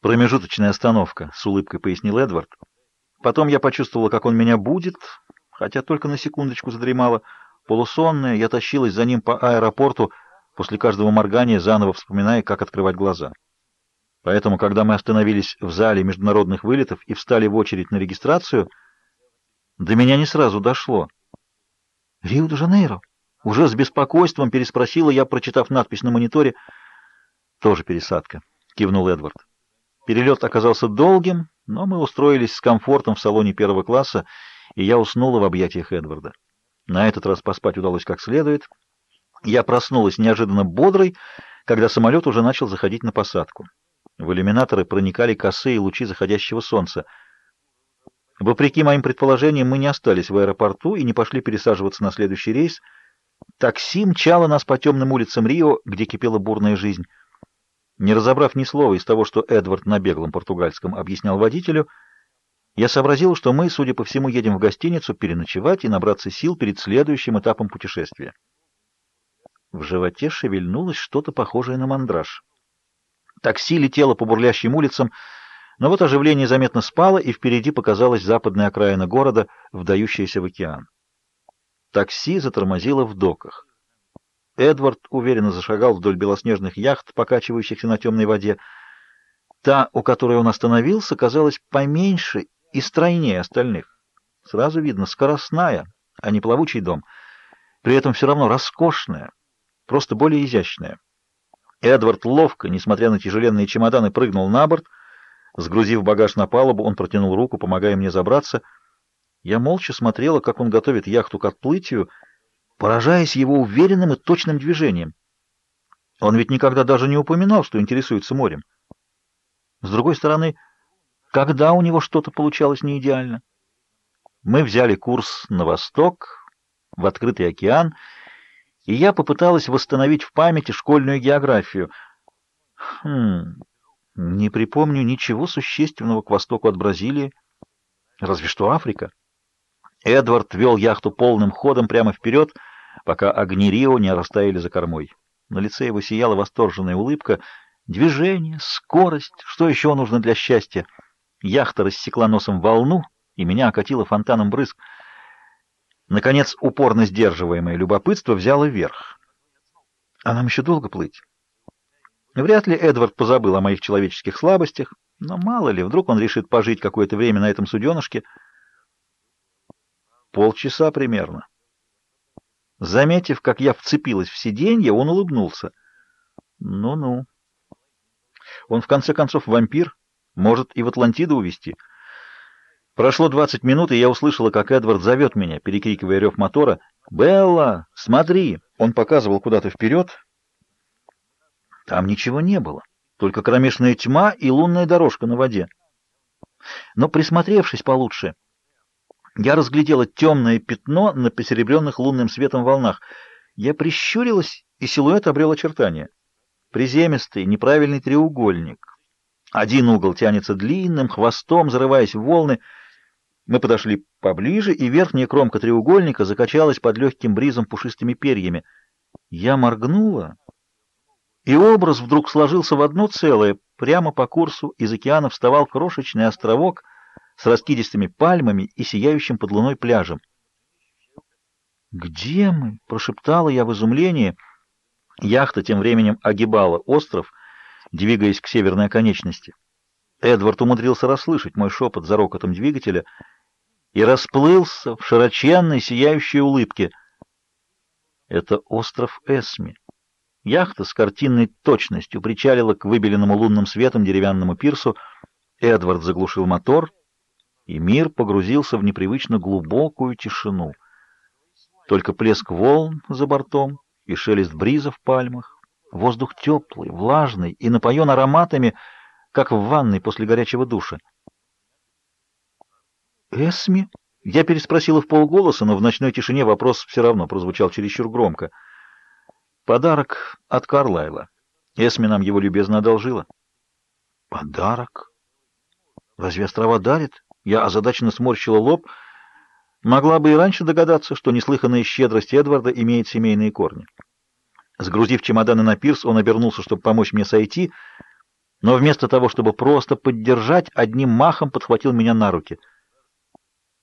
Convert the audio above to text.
Промежуточная остановка, с улыбкой пояснил Эдвард. Потом я почувствовала, как он меня будет, хотя только на секундочку задремала. Полусонная, я тащилась за ним по аэропорту, после каждого моргания заново вспоминая, как открывать глаза. Поэтому, когда мы остановились в зале международных вылетов и встали в очередь на регистрацию, до меня не сразу дошло. «Рио-де-Жанейро?» Уже с беспокойством переспросила я, прочитав надпись на мониторе. «Тоже пересадка», — кивнул Эдвард. Перелет оказался долгим, но мы устроились с комфортом в салоне первого класса, и я уснула в объятиях Эдварда. На этот раз поспать удалось как следует. Я проснулась неожиданно бодрой, когда самолет уже начал заходить на посадку. В иллюминаторы проникали косые лучи заходящего солнца. Вопреки моим предположениям, мы не остались в аэропорту и не пошли пересаживаться на следующий рейс. Такси мчало нас по темным улицам Рио, где кипела бурная жизнь. Не разобрав ни слова из того, что Эдвард на беглом португальском объяснял водителю, я сообразил, что мы, судя по всему, едем в гостиницу переночевать и набраться сил перед следующим этапом путешествия. В животе шевельнулось что-то похожее на мандраж. Такси летело по бурлящим улицам, но вот оживление заметно спало, и впереди показалась западная окраина города, вдающаяся в океан. Такси затормозило в доках. Эдвард уверенно зашагал вдоль белоснежных яхт, покачивающихся на темной воде. Та, у которой он остановился, казалась поменьше и стройнее остальных. Сразу видно, скоростная, а не плавучий дом. При этом все равно роскошная, просто более изящная. Эдвард ловко, несмотря на тяжеленные чемоданы, прыгнул на борт. Сгрузив багаж на палубу, он протянул руку, помогая мне забраться. Я молча смотрела, как он готовит яхту к отплытию, поражаясь его уверенным и точным движением. Он ведь никогда даже не упоминал, что интересуется морем. С другой стороны, когда у него что-то получалось не идеально? Мы взяли курс на восток, в открытый океан, и я попыталась восстановить в памяти школьную географию. Хм, не припомню ничего существенного к востоку от Бразилии, разве что Африка. Эдвард вел яхту полным ходом прямо вперед, пока огни Рио не растаяли за кормой. На лице его сияла восторженная улыбка. Движение, скорость, что еще нужно для счастья? Яхта рассекла носом волну, и меня окатило фонтаном брызг. Наконец, упорно сдерживаемое любопытство взяло верх. А нам еще долго плыть? Вряд ли Эдвард позабыл о моих человеческих слабостях, но мало ли, вдруг он решит пожить какое-то время на этом суденышке — Полчаса примерно. Заметив, как я вцепилась в сиденье, он улыбнулся. Ну-ну. Он в конце концов вампир, может и в Атлантиду увезти. Прошло двадцать минут, и я услышала, как Эдвард зовет меня, перекрикивая рев мотора. «Белла, смотри!» Он показывал куда-то вперед. Там ничего не было, только кромешная тьма и лунная дорожка на воде. Но присмотревшись получше я разглядела темное пятно на посеребренных лунным светом волнах. Я прищурилась, и силуэт обрел очертания. Приземистый, неправильный треугольник. Один угол тянется длинным, хвостом, зарываясь в волны. Мы подошли поближе, и верхняя кромка треугольника закачалась под легким бризом пушистыми перьями. Я моргнула, и образ вдруг сложился в одно целое. Прямо по курсу из океана вставал крошечный островок — с раскидистыми пальмами и сияющим под луной пляжем. «Где мы?» — прошептала я в изумлении. Яхта тем временем огибала остров, двигаясь к северной оконечности. Эдвард умудрился расслышать мой шепот за рокотом двигателя и расплылся в широченной сияющей улыбке. Это остров Эсми. Яхта с картинной точностью причалила к выбеленному лунным светом деревянному пирсу. Эдвард заглушил мотор и мир погрузился в непривычно глубокую тишину. Только плеск волн за бортом и шелест бриза в пальмах. Воздух теплый, влажный и напоен ароматами, как в ванной после горячего душа. «Эсми?» Я переспросила в полголоса, но в ночной тишине вопрос все равно прозвучал чересчур громко. «Подарок от Карлайла. Эсми нам его любезно одолжила». «Подарок? Разве острова дарит?» Я озадаченно сморщила лоб. Могла бы и раньше догадаться, что неслыханная щедрость Эдварда имеет семейные корни. Сгрузив чемоданы на пирс, он обернулся, чтобы помочь мне сойти. но вместо того, чтобы просто поддержать, одним махом подхватил меня на руки —